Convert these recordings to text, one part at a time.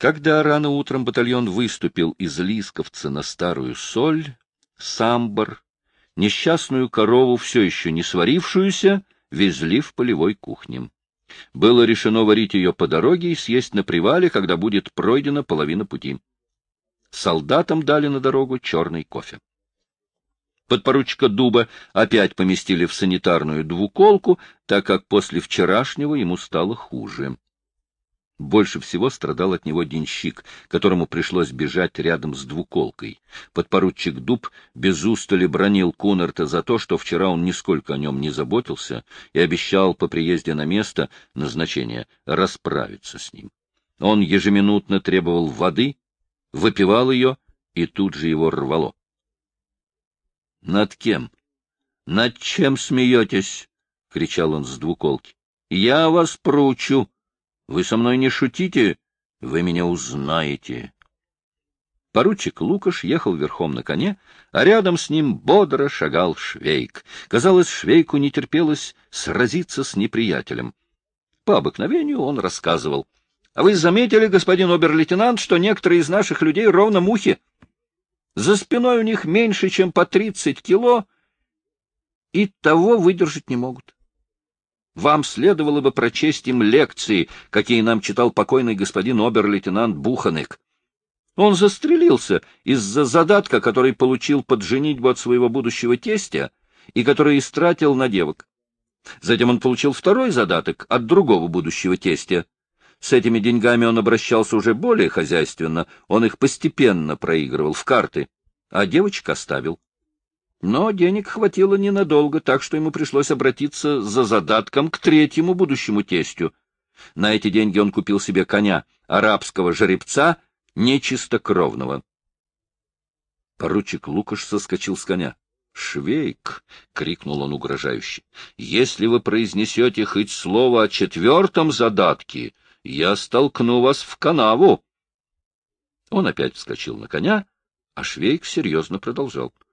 Когда рано утром батальон выступил из Лисковца на Старую Соль, самбор, несчастную корову, все еще не сварившуюся, везли в полевой кухне. Было решено варить ее по дороге и съесть на привале, когда будет пройдена половина пути. Солдатам дали на дорогу черный кофе. Подпоручика Дуба опять поместили в санитарную двуколку, так как после вчерашнего ему стало хуже. Больше всего страдал от него денщик, которому пришлось бежать рядом с двуколкой. Подпоручик Дуб без устали бронил Кунарта за то, что вчера он нисколько о нем не заботился и обещал по приезде на место назначения расправиться с ним. Он ежеминутно требовал воды, выпивал ее, и тут же его рвало. — Над кем? Над чем смеетесь? — кричал он с двуколки. — Я вас проучу. Вы со мной не шутите, вы меня узнаете. Поручик Лукаш ехал верхом на коне, а рядом с ним бодро шагал Швейк. Казалось, Швейку не терпелось сразиться с неприятелем. По обыкновению он рассказывал. — А вы заметили, господин обер-лейтенант, что некоторые из наших людей ровно мухи? За спиной у них меньше, чем по тридцать кило, и того выдержать не могут. Вам следовало бы прочесть им лекции, какие нам читал покойный господин обер-лейтенант Буханек. Он застрелился из-за задатка, который получил под женитьбу от своего будущего тестя и который истратил на девок. Затем он получил второй задаток от другого будущего тестя. С этими деньгами он обращался уже более хозяйственно, он их постепенно проигрывал в карты, а девочек оставил. Но денег хватило ненадолго, так что ему пришлось обратиться за задатком к третьему будущему тестю. На эти деньги он купил себе коня, арабского жеребца, нечистокровного. Поручик Лукаш соскочил с коня. — Швейк! — крикнул он угрожающе. — Если вы произнесете хоть слово о четвертом задатке, я столкну вас в канаву. Он опять вскочил на коня, а Швейк серьезно продолжал. —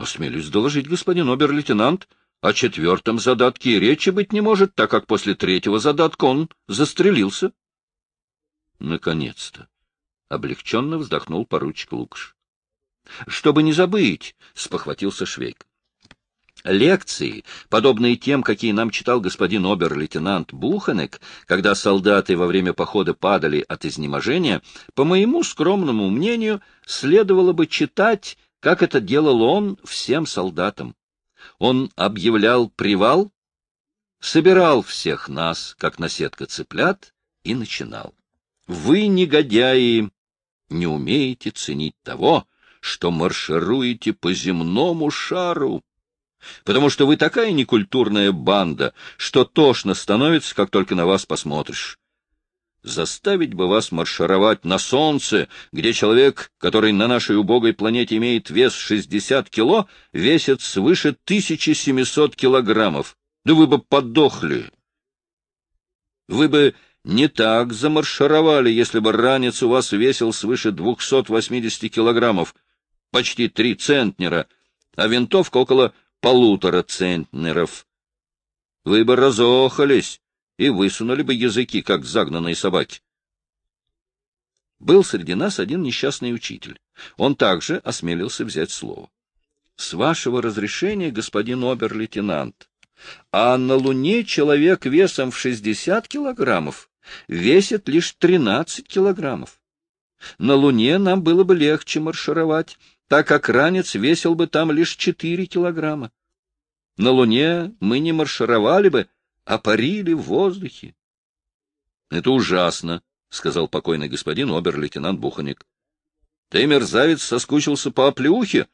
Осмелюсь доложить, господин обер-лейтенант, о четвертом задатке и речи быть не может, так как после третьего задатка он застрелился. Наконец-то! Облегченно вздохнул поручик Лукаш. — Чтобы не забыть, — спохватился Швейк. Лекции, подобные тем, какие нам читал господин обер-лейтенант Буханек, когда солдаты во время похода падали от изнеможения, по моему скромному мнению, следовало бы читать как это делал он всем солдатам. Он объявлял привал, собирал всех нас, как наседка цыплят, и начинал. Вы, негодяи, не умеете ценить того, что маршируете по земному шару, потому что вы такая некультурная банда, что тошно становится, как только на вас посмотришь. Заставить бы вас маршировать на солнце, где человек, который на нашей убогой планете имеет вес 60 кило, весит свыше 1700 килограммов. Да вы бы подохли. Вы бы не так замаршировали, если бы ранец у вас весил свыше 280 килограммов, почти три центнера, а винтовка около полутора центнеров. Вы бы разохались, и высунули бы языки, как загнанные собаки. Был среди нас один несчастный учитель. Он также осмелился взять слово. — С вашего разрешения, господин обер-лейтенант, а на Луне человек весом в 60 килограммов весит лишь 13 килограммов. На Луне нам было бы легче маршировать, так как ранец весил бы там лишь 4 килограмма. На Луне мы не маршировали бы, а парили в воздухе. — Это ужасно, — сказал покойный господин обер-лейтенант Буханик. — Ты, мерзавец, соскучился по оплеухе?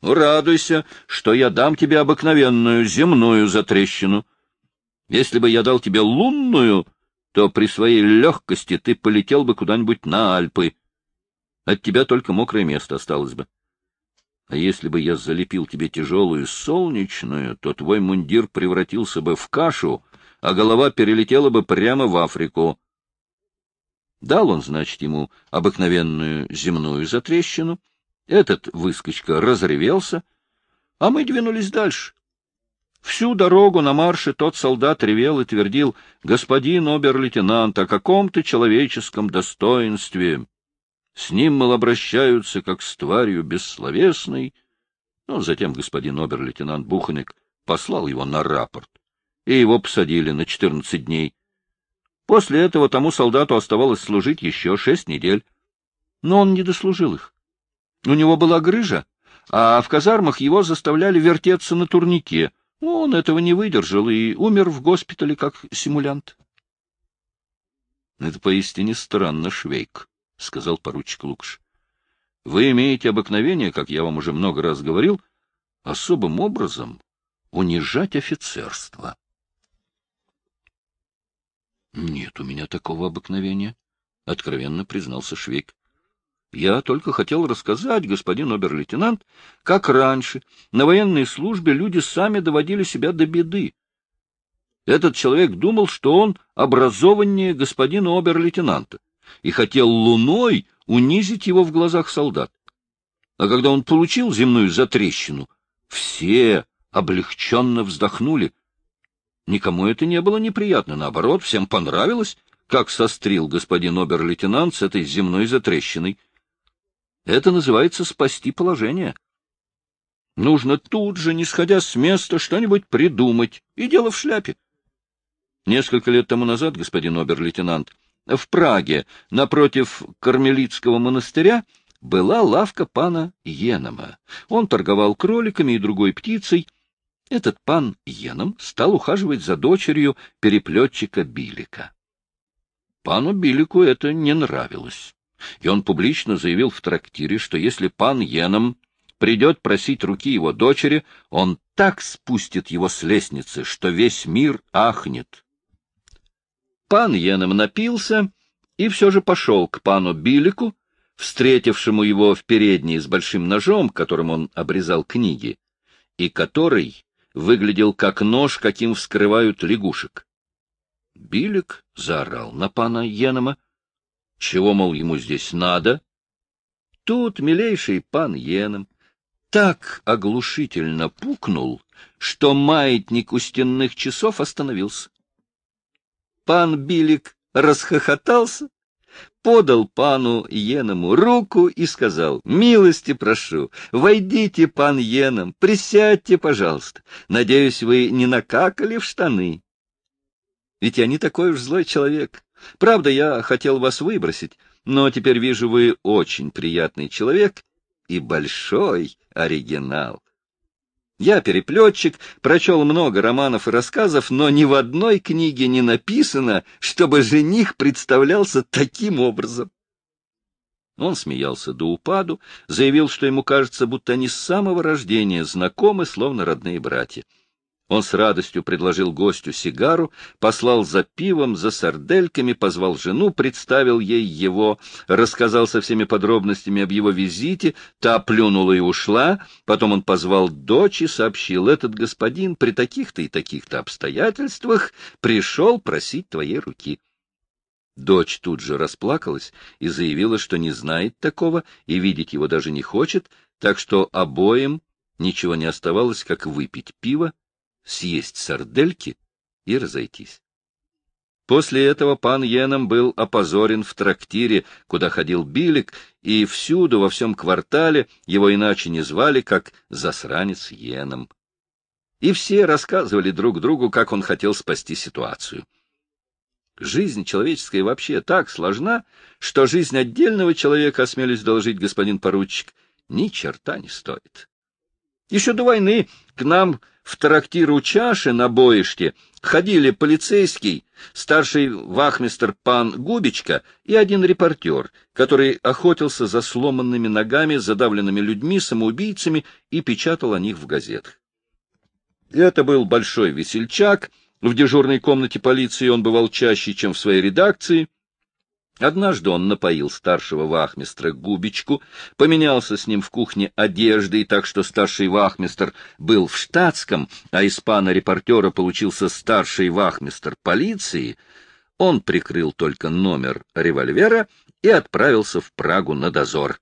Ну, радуйся, что я дам тебе обыкновенную земную затрещину. Если бы я дал тебе лунную, то при своей легкости ты полетел бы куда-нибудь на Альпы. От тебя только мокрое место осталось бы. А если бы я залепил тебе тяжелую солнечную, то твой мундир превратился бы в кашу, а голова перелетела бы прямо в Африку. Дал он, значит, ему обыкновенную земную затрещину. Этот выскочка разревелся, а мы двинулись дальше. Всю дорогу на марше тот солдат ревел и твердил, «Господин обер-лейтенант, о каком-то человеческом достоинстве!» С ним, мол, обращаются, как с тварью бессловесной. Но затем господин обер-лейтенант Буханек послал его на рапорт, и его посадили на четырнадцать дней. После этого тому солдату оставалось служить еще шесть недель. Но он не дослужил их. У него была грыжа, а в казармах его заставляли вертеться на турнике. Он этого не выдержал и умер в госпитале как симулянт. — Это поистине странно, Швейк, — сказал поручик Лукш. — Вы имеете обыкновение, как я вам уже много раз говорил, особым образом унижать офицерство. — Нет у меня такого обыкновения, — откровенно признался Швейк. Я только хотел рассказать, господин обер-лейтенант, как раньше на военной службе люди сами доводили себя до беды. Этот человек думал, что он образованнее господина обер-лейтенанта и хотел луной унизить его в глазах солдат. А когда он получил земную затрещину, все облегченно вздохнули. Никому это не было неприятно, наоборот, всем понравилось, как сострил господин обер-лейтенант с этой земной затрещиной. Это называется спасти положение. Нужно тут же, не сходя с места, что-нибудь придумать, и дело в шляпе. Несколько лет тому назад, господин обер-лейтенант, в Праге, напротив Кармелитского монастыря, была лавка пана Йенома. Он торговал кроликами и другой птицей. Этот пан Йеном стал ухаживать за дочерью переплетчика Билика. Пану Билику это не нравилось и он публично заявил в трактире, что если пан Йеном придет просить руки его дочери, он так спустит его с лестницы, что весь мир ахнет. Пан Йеном напился и все же пошел к пану Билику, встретившему его в передней с большим ножом, которым он обрезал книги, и который выглядел как нож, каким вскрывают лягушек. Билик заорал на пана Йенома, чего, мол, ему здесь надо? Тут милейший пан Йеном так оглушительно пукнул, что маятник у стенных часов остановился. Пан Билик расхохотался, подал пану Еному руку и сказал, «Милости прошу, войдите, пан Еном, присядьте, пожалуйста. Надеюсь, вы не накакали в штаны. Ведь я не такой уж злой человек. Правда, я хотел вас выбросить, но теперь вижу, вы очень приятный человек и большой оригинал. Я переплетчик, прочел много романов и рассказов, но ни в одной книге не написано, чтобы жених представлялся таким образом. Он смеялся до упаду, заявил, что ему кажется, будто они с самого рождения знакомы, словно родные братья. Он с радостью предложил гостю сигару, послал за пивом, за сардельками, позвал жену, представил ей его, рассказал со всеми подробностями об его визите, та плюнула и ушла, потом он позвал дочь и сообщил, этот господин при таких-то и таких-то обстоятельствах пришел просить твоей руки. Дочь тут же расплакалась и заявила, что не знает такого и видеть его даже не хочет, так что обоим ничего не оставалось, как выпить пиво съесть сардельки и разойтись. После этого пан Йеном был опозорен в трактире, куда ходил Билик, и всюду, во всем квартале, его иначе не звали, как «засранец Йеном». И все рассказывали друг другу, как он хотел спасти ситуацию. Жизнь человеческая вообще так сложна, что жизнь отдельного человека, осмелюсь доложить господин поручик, ни черта не стоит. Еще до войны к нам в трактир у чаши на боишке ходили полицейский, старший вахмистр пан Губичка и один репортер, который охотился за сломанными ногами, задавленными людьми, самоубийцами и печатал о них в газетах. Это был большой весельчак, в дежурной комнате полиции он бывал чаще, чем в своей редакции — Однажды он напоил старшего вахмистра Губичку, поменялся с ним в кухне одеждой, так что старший вахмистр был в штатском, а из пана-репортера получился старший вахмистр полиции. Он прикрыл только номер револьвера и отправился в Прагу на дозор.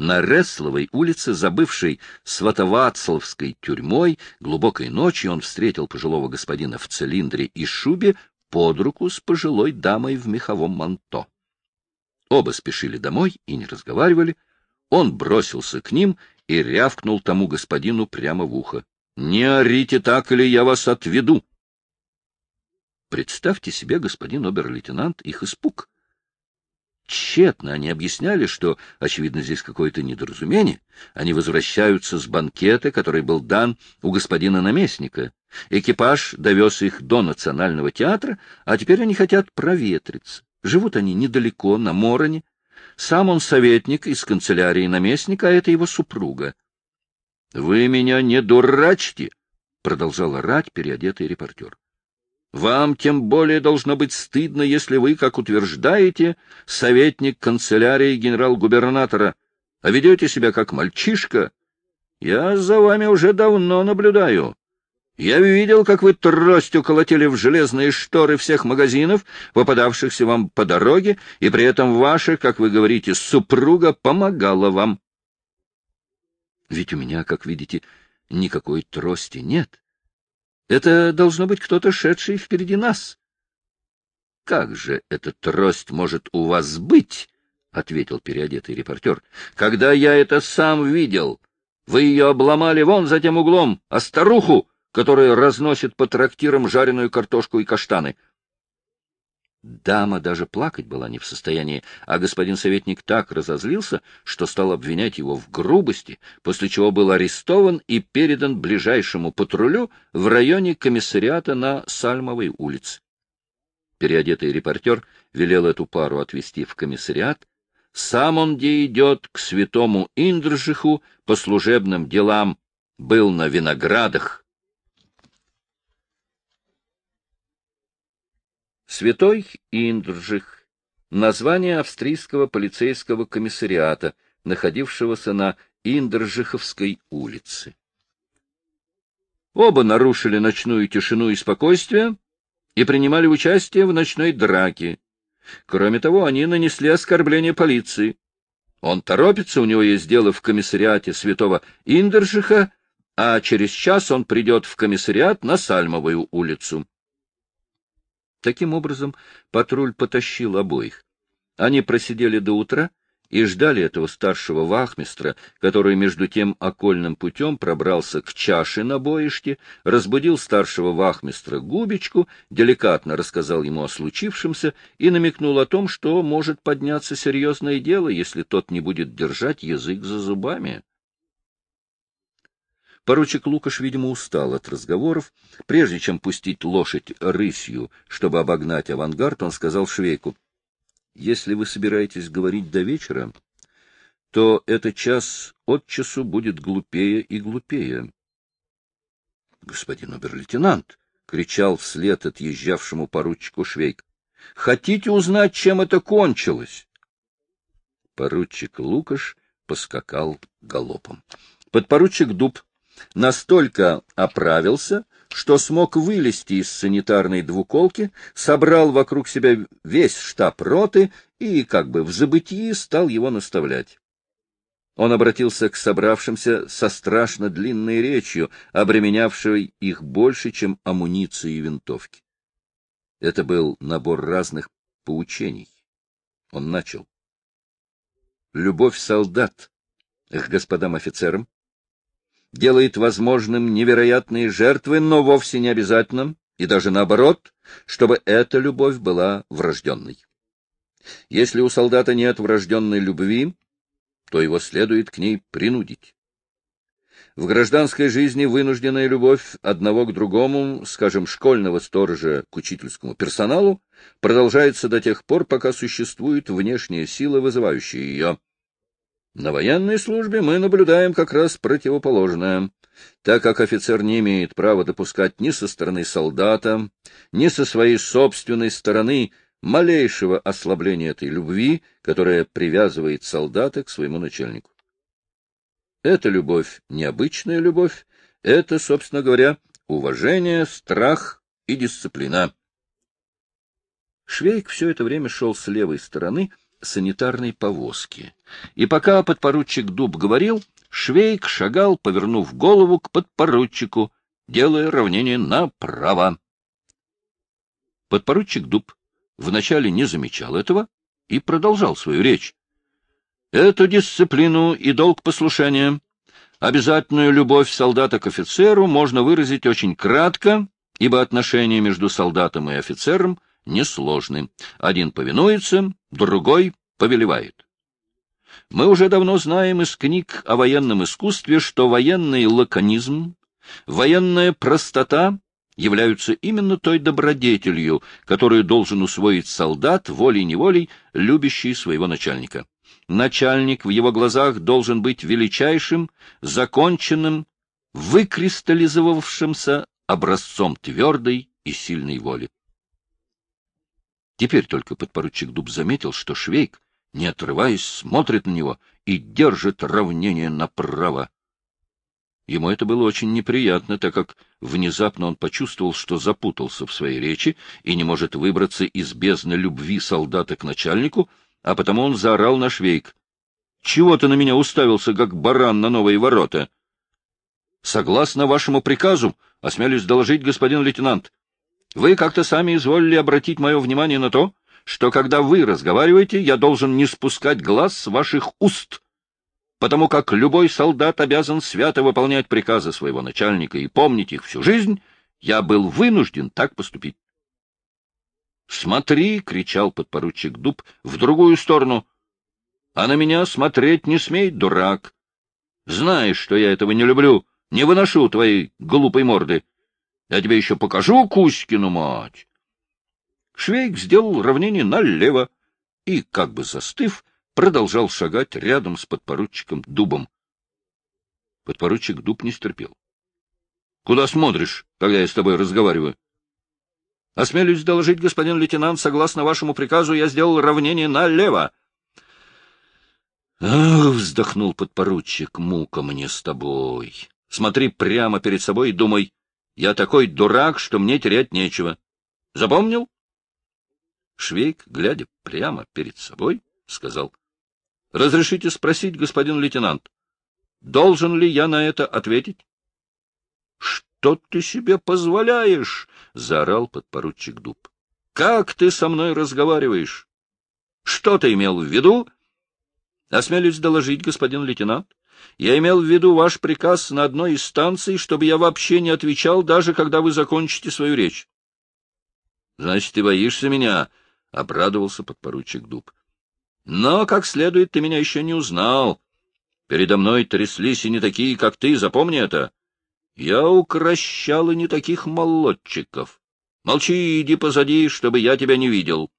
На Ресловой улице, забывшей Сватовацловской тюрьмой, глубокой ночью он встретил пожилого господина в цилиндре и шубе под руку с пожилой дамой в меховом манто. Оба спешили домой и не разговаривали. Он бросился к ним и рявкнул тому господину прямо в ухо. — Не орите так, или я вас отведу! Представьте себе, господин обер-лейтенант, их испуг. Тщетно они объясняли, что, очевидно, здесь какое-то недоразумение. Они возвращаются с банкета, который был дан у господина наместника. Экипаж довез их до Национального театра, а теперь они хотят проветриться. Живут они недалеко, на Мороне. Сам он советник из канцелярии наместника, а это его супруга. — Вы меня не дурачьте! — продолжал орать переодетый репортер. Вам тем более должно быть стыдно, если вы, как утверждаете, советник канцелярии генерал-губернатора, а ведете себя как мальчишка. Я за вами уже давно наблюдаю. Я видел, как вы тростью колотили в железные шторы всех магазинов, попадавшихся вам по дороге, и при этом ваша, как вы говорите, супруга помогала вам. Ведь у меня, как видите, никакой трости нет. Это должно быть кто-то, шедший впереди нас. — Как же эта трость может у вас быть? — ответил переодетый репортер. — Когда я это сам видел. Вы ее обломали вон за тем углом, а старуху, которая разносит по трактирам жареную картошку и каштаны — Дама даже плакать была не в состоянии, а господин советник так разозлился, что стал обвинять его в грубости, после чего был арестован и передан ближайшему патрулю в районе комиссариата на Сальмовой улице. Переодетый репортер велел эту пару отвезти в комиссариат. Сам он где идет к святому Индржиху по служебным делам, был на виноградах, Святой Индржих — название австрийского полицейского комиссариата, находившегося на Индржиховской улице. Оба нарушили ночную тишину и спокойствие и принимали участие в ночной драке. Кроме того, они нанесли оскорбление полиции. Он торопится, у него есть дело в комиссариате святого Индержиха, а через час он придет в комиссариат на Сальмовую улицу. Таким образом, патруль потащил обоих. Они просидели до утра и ждали этого старшего вахмистра, который между тем окольным путем пробрался к чаше на боишке, разбудил старшего вахмистра Губечку, деликатно рассказал ему о случившемся и намекнул о том, что может подняться серьезное дело, если тот не будет держать язык за зубами. Поручик Лукаш, видимо, устал от разговоров. Прежде чем пустить лошадь рысью, чтобы обогнать авангард, он сказал Швейку, — Если вы собираетесь говорить до вечера, то этот час от часу будет глупее и глупее. — Господин обер-лейтенант! — кричал вслед отъезжавшему поручику Швейк. — Хотите узнать, чем это кончилось? Поручик Лукаш поскакал галопом. Подпоручик Дуб настолько оправился, что смог вылезти из санитарной двуколки, собрал вокруг себя весь штаб роты и, как бы в забытии, стал его наставлять. Он обратился к собравшимся со страшно длинной речью, обременявшей их больше, чем амуниции и винтовки. Это был набор разных поучений. Он начал. Любовь солдат к господам офицерам, делает возможным невероятные жертвы, но вовсе не обязательно, и даже наоборот, чтобы эта любовь была врожденной. Если у солдата нет врожденной любви, то его следует к ней принудить. В гражданской жизни вынужденная любовь одного к другому, скажем, школьного сторожа к учительскому персоналу, продолжается до тех пор, пока существует внешняя сила, вызывающая ее. На военной службе мы наблюдаем как раз противоположное, так как офицер не имеет права допускать ни со стороны солдата, ни со своей собственной стороны малейшего ослабления этой любви, которая привязывает солдата к своему начальнику. Это любовь необычная любовь, это, собственно говоря, уважение, страх и дисциплина. Швейк все это время шел с левой стороны, санитарной повозки. И пока подпоручик Дуб говорил, Швейк шагал, повернув голову к подпоручику, делая равнение направо. Подпоручик Дуб вначале не замечал этого, и продолжал свою речь. Эту дисциплину и долг послушания, обязательную любовь солдата к офицеру можно выразить очень кратко, ибо отношения между солдатом и офицером несложны. Один повинуется, другой повелевает. Мы уже давно знаем из книг о военном искусстве, что военный лаконизм, военная простота являются именно той добродетелью, которую должен усвоить солдат волей-неволей, любящий своего начальника. Начальник в его глазах должен быть величайшим, законченным, выкристаллизовавшимся образцом твердой и сильной воли. Теперь только подпоручик Дуб заметил, что Швейк, не отрываясь, смотрит на него и держит равнение направо. Ему это было очень неприятно, так как внезапно он почувствовал, что запутался в своей речи и не может выбраться из бездны любви солдата к начальнику, а потому он заорал на Швейк. — Чего ты на меня уставился, как баран на новые ворота? — Согласно вашему приказу, осмелюсь доложить, господин лейтенант, вы как-то сами изволили обратить мое внимание на то, что когда вы разговариваете, я должен не спускать глаз с ваших уст, потому как любой солдат обязан свято выполнять приказы своего начальника и помнить их всю жизнь, я был вынужден так поступить. «Смотри!» — кричал подпоручик Дуб в другую сторону. «А на меня смотреть не смей, дурак! Знаешь, что я этого не люблю, не выношу твоей глупой морды!» Я тебе еще покажу Кузькину мать. Швейк сделал равнение налево и, как бы застыв, продолжал шагать рядом с подпоручиком Дубом. Подпоручик Дуб не стерпел. — Куда смотришь, когда я с тобой разговариваю? — Осмелюсь доложить, господин лейтенант, согласно вашему приказу, я сделал равнение налево. — Ах, вздохнул подпоручик, мука мне с тобой. Смотри прямо перед собой и думай, я такой дурак, что мне терять нечего. Запомнил? Швейк, глядя прямо перед собой, сказал. — Разрешите спросить, господин лейтенант, должен ли я на это ответить? — Что ты себе позволяешь? — заорал подпоручик Дуб. — Как ты со мной разговариваешь? Что ты имел в виду? — Осмелюсь доложить, господин лейтенант. Я имел в виду ваш приказ на одной из станций, чтобы я вообще не отвечал, даже когда вы закончите свою речь. — Значит, ты боишься меня? — обрадовался подпоручик Дуб. — Но, как следует, ты меня еще не узнал. Передо мной тряслись и не такие, как ты, запомни это. Я укращал и не таких молодчиков. Молчи, иди позади, чтобы я тебя не видел.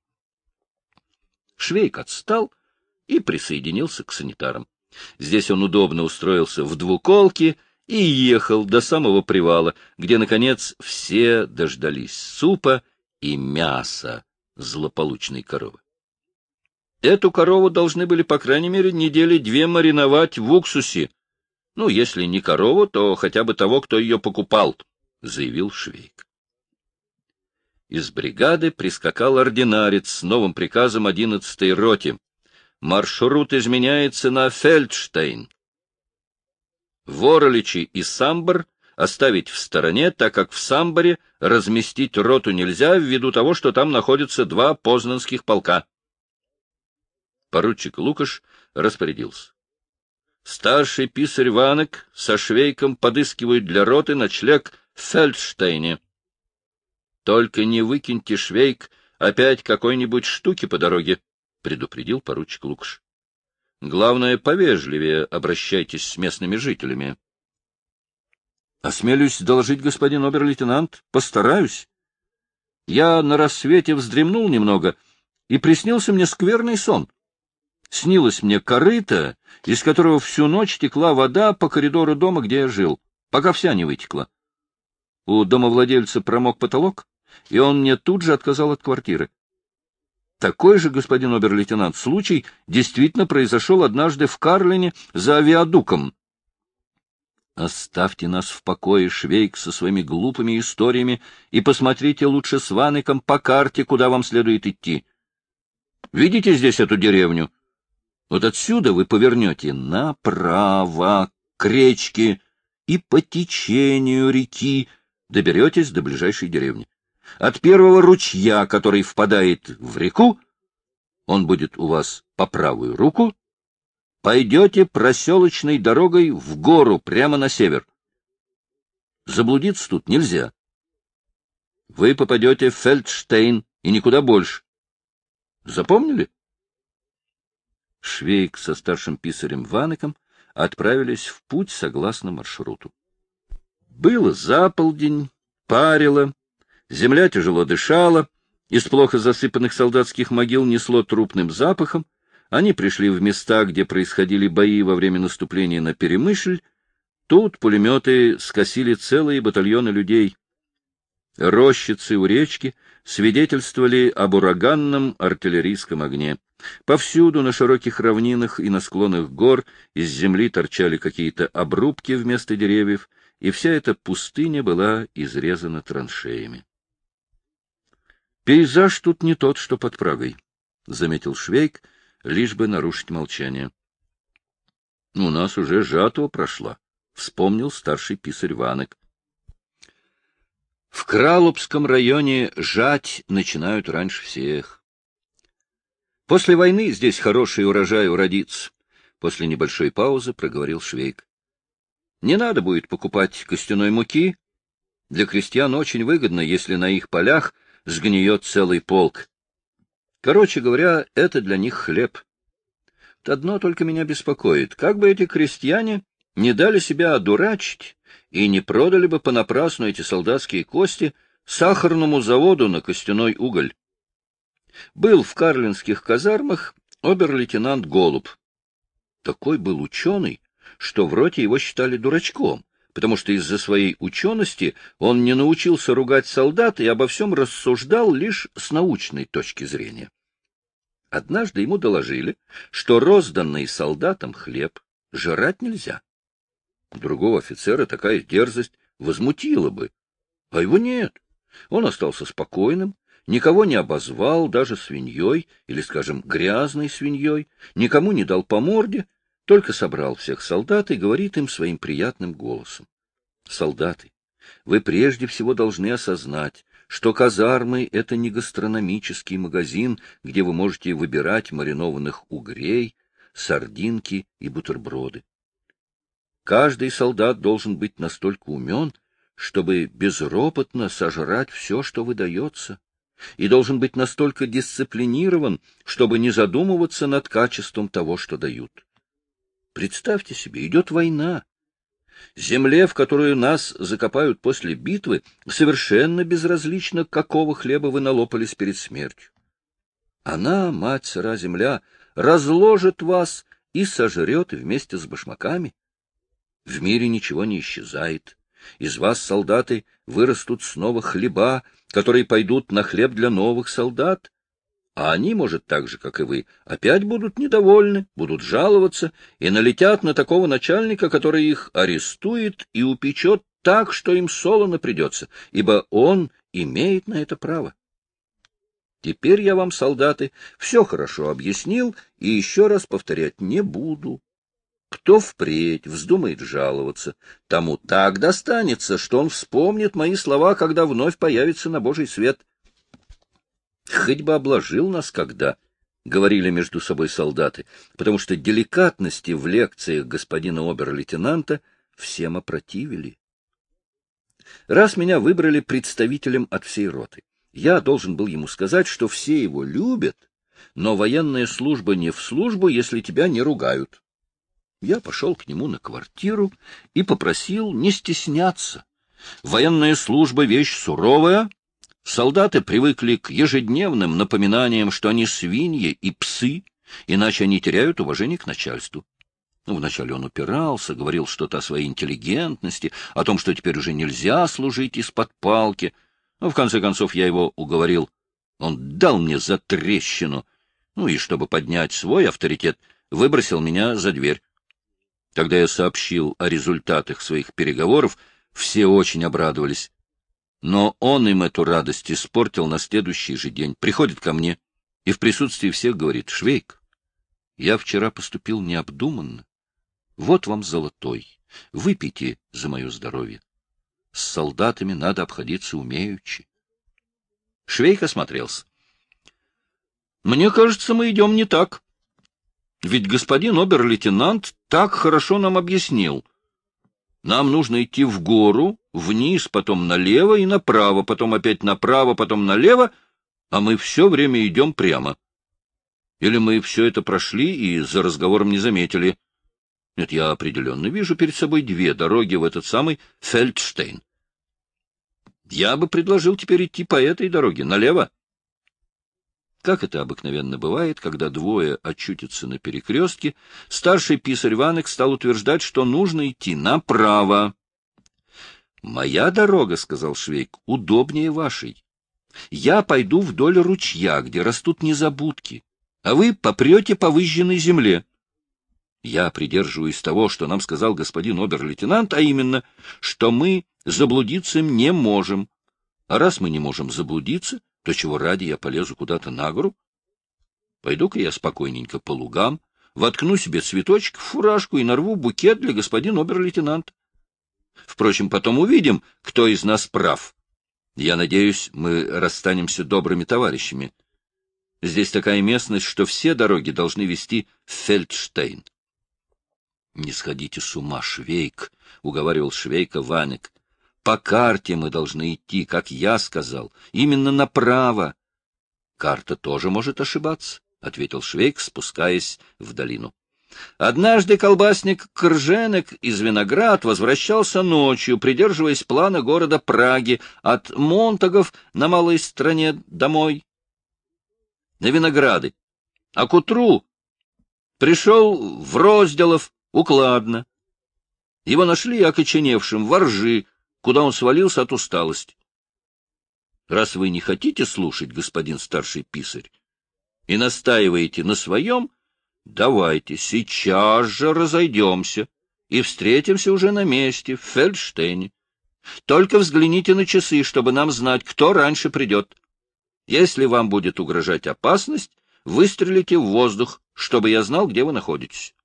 Швейк отстал и присоединился к санитарам. Здесь он удобно устроился в двуколке и ехал до самого привала, где, наконец, все дождались супа и мяса злополучной коровы. Эту корову должны были, по крайней мере, недели две мариновать в уксусе. Ну, если не корову, то хотя бы того, кто ее покупал, — заявил Швейк. Из бригады прискакал ординарец с новым приказом одиннадцатой роте маршрут изменяется на Фельдштейн. Вороличи и Самбор оставить в стороне, так как в Самборе разместить роту нельзя ввиду того, что там находятся два познанских полка. Поручик Лукаш распорядился. Старший писарь Ванек со швейком подыскивают для роты ночлег в Фельдштейне. Только не выкиньте, швейк, опять какой-нибудь штуки по дороге. — предупредил поручик Лукаш. — Главное, повежливее обращайтесь с местными жителями. — Осмелюсь доложить, господин обер-лейтенант, постараюсь. Я на рассвете вздремнул немного, и приснился мне скверный сон. Снилось мне корыто, из которого всю ночь текла вода по коридору дома, где я жил, пока вся не вытекла. У домовладельца промок потолок, и он мне тут же отказал от квартиры. Такой же, господин обер-лейтенант, случай действительно произошел однажды в Карлине за авиадуком. Оставьте нас в покое, Швейк, со своими глупыми историями, и посмотрите лучше с Ваныком по карте, куда вам следует идти. Видите здесь эту деревню? Вот отсюда вы повернете направо, к речке, и по течению реки доберетесь до ближайшей деревни от первого ручья, который впадает в реку, он будет у вас по правую руку, пойдете проселочной дорогой в гору прямо на север. Заблудиться тут нельзя. Вы попадете в Фельдштейн и никуда больше. Запомнили? Швейк со старшим писарем Ванеком отправились в путь согласно маршруту. Было заполдень, парило, земля тяжело дышала, из плохо засыпанных солдатских могил несло трупным запахом, они пришли в места, где происходили бои во время наступления на Перемышль, тут пулеметы скосили целые батальоны людей. Рощицы у речки свидетельствовали об ураганном артиллерийском огне. Повсюду на широких равнинах и на склонах гор из земли торчали какие-то обрубки вместо деревьев, и вся эта пустыня была изрезана траншеями. Пейзаж тут не тот, что под Прагой, — заметил Швейк, лишь бы нарушить молчание. — У нас уже жатва прошла, — вспомнил старший писарь Ванек. В Кралупском районе жать начинают раньше всех. После войны здесь хороший урожай уродится. После небольшой паузы проговорил Швейк. Не надо будет покупать костяной муки. Для крестьян очень выгодно, если на их полях сгниет целый полк. Короче говоря, это для них хлеб. Одно только меня беспокоит. Как бы эти крестьяне не дали себя одурачить и не продали бы понапрасну эти солдатские кости сахарному заводу на костяной уголь. Был в карлинских казармах обер-лейтенант Голуб. Такой был ученый, что в роте его считали дурачком, потому что из-за своей учености он не научился ругать солдат и обо всем рассуждал лишь с научной точки зрения. Однажды ему доложили, что розданный солдатам хлеб жрать нельзя. Другого офицера такая дерзость возмутила бы. А его нет. Он остался спокойным, никого не обозвал, даже свиньей, или, скажем, грязной свиньей, никому не дал по морде, только собрал всех солдат и говорит им своим приятным голосом. Солдаты, вы прежде всего должны осознать, что казармы — это не гастрономический магазин, где вы можете выбирать маринованных угрей, сардинки и бутерброды. Каждый солдат должен быть настолько умен, чтобы безропотно сожрать все, что выдается, и должен быть настолько дисциплинирован, чтобы не задумываться над качеством того, что дают. Представьте себе, идет война. Земле, в которую нас закопают после битвы, совершенно безразлично, какого хлеба вы налопались перед смертью. Она, мать сыра земля, разложит вас и сожрет вместе с башмаками. В мире ничего не исчезает. Из вас, солдаты, вырастут снова хлеба, которые пойдут на хлеб для новых солдат. А они, может, так же, как и вы, опять будут недовольны, будут жаловаться и налетят на такого начальника, который их арестует и упечет так, что им солоно придется, ибо он имеет на это право. Теперь я вам, солдаты, все хорошо объяснил и еще раз повторять не буду. Кто впредь вздумает жаловаться, тому так достанется, что он вспомнит мои слова, когда вновь появится на Божий свет. Хоть бы обложил нас когда, — говорили между собой солдаты, потому что деликатности в лекциях господина обер-лейтенанта всем опротивили. Раз меня выбрали представителем от всей роты, я должен был ему сказать, что все его любят, но военная служба не в службу, если тебя не ругают. Я пошел к нему на квартиру и попросил не стесняться. Военная служба — вещь суровая. Солдаты привыкли к ежедневным напоминаниям, что они свиньи и псы, иначе они теряют уважение к начальству. Ну, вначале он упирался, говорил что-то о своей интеллигентности, о том, что теперь уже нельзя служить из-под палки. Но, в конце концов, я его уговорил. Он дал мне за трещину. Ну и, чтобы поднять свой авторитет, выбросил меня за дверь. Когда я сообщил о результатах своих переговоров, все очень обрадовались. Но он им эту радость испортил на следующий же день. Приходит ко мне и в присутствии всех говорит, «Швейк, я вчера поступил необдуманно. Вот вам золотой. Выпейте за мое здоровье. С солдатами надо обходиться умеючи». Швейк осмотрелся. Мне кажется, мы идем не так. Ведь господин обер-лейтенант так хорошо нам объяснил. Нам нужно идти в гору, вниз, потом налево и направо, потом опять направо, потом налево, а мы все время идем прямо. Или мы все это прошли и за разговором не заметили. Нет, я определенно вижу перед собой две дороги в этот самый Фельдштейн. Я бы предложил теперь идти по этой дороге, налево. Как это обыкновенно бывает, когда двое очутятся на перекрестке, старший писарь Ванек стал утверждать, что нужно идти направо. — Моя дорога, — сказал Швейк, — удобнее вашей. Я пойду вдоль ручья, где растут незабудки, а вы попрете по выжженной земле. Я придерживаюсь того, что нам сказал господин обер-лейтенант, а именно, что мы заблудиться не можем. А раз мы не можем заблудиться, то чего ради я полезу куда-то на гору? Пойду-ка я спокойненько по лугам, воткну себе цветочек в фуражку и нарву букет для господина обер-лейтенанта. Впрочем, потом увидим, кто из нас прав. Я надеюсь, мы расстанемся добрыми товарищами. Здесь такая местность, что все дороги должны вести в Фельдштейн. — Не сходите с ума, Швейк, — уговаривал Швейка Ванек. По карте мы должны идти, как я сказал, именно направо. Карта тоже может ошибаться, — ответил Швейк, спускаясь в долину. Однажды колбасник Крженек из Виноград возвращался ночью, придерживаясь плана города Праги от Монтагов на малой стране домой. На Винограды. А к утру пришел в Розделов укладно. Его нашли окоченевшим во ржи, куда он свалился от усталости. Раз вы не хотите слушать, господин старший писарь, и настаиваете на своем, давайте сейчас же разойдемся и встретимся уже на месте, в Фельдштейне. Только взгляните на часы, чтобы нам знать, кто раньше придет. Если вам будет угрожать опасность, выстрелите в воздух, чтобы я знал, где вы находитесь.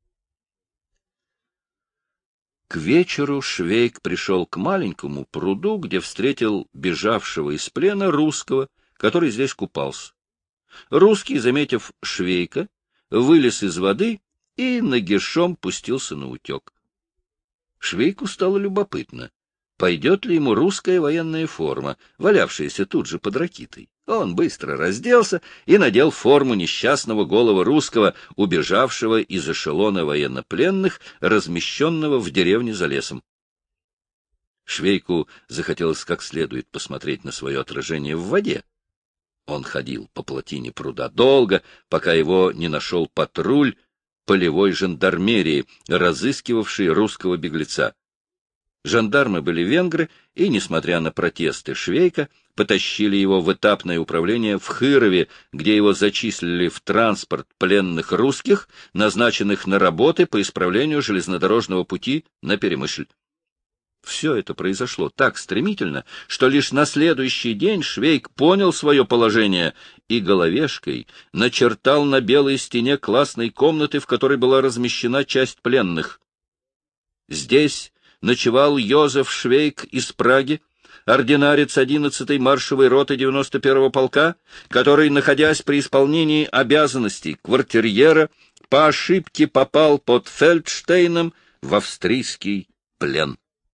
К вечеру Швейк пришел к маленькому пруду, где встретил бежавшего из плена русского, который здесь купался. Русский, заметив Швейка, вылез из воды и нагишом пустился на утек. Швейку стало любопытно, пойдет ли ему русская военная форма, валявшаяся тут же под ракитой. Он быстро разделся и надел форму несчастного голого русского, убежавшего из эшелона военнопленных, размещенного в деревне за лесом. Швейку захотелось как следует посмотреть на свое отражение в воде. Он ходил по плотине пруда долго, пока его не нашел патруль полевой жандармерии, разыскивавший русского беглеца. Жандармы были венгры, и, несмотря на протесты Швейка, потащили его в этапное управление в Хырове, где его зачислили в транспорт пленных русских, назначенных на работы по исправлению железнодорожного пути на Перемышль. Все это произошло так стремительно, что лишь на следующий день Швейк понял свое положение и головешкой начертал на белой стене классной комнаты, в которой была размещена часть пленных. Здесь ночевал Йозеф Швейк из Праги, ординарец 11-й маршевой роты 91-го полка, который, находясь при исполнении обязанностей квартирьера, по ошибке попал под Фельдштейном в австрийский плен.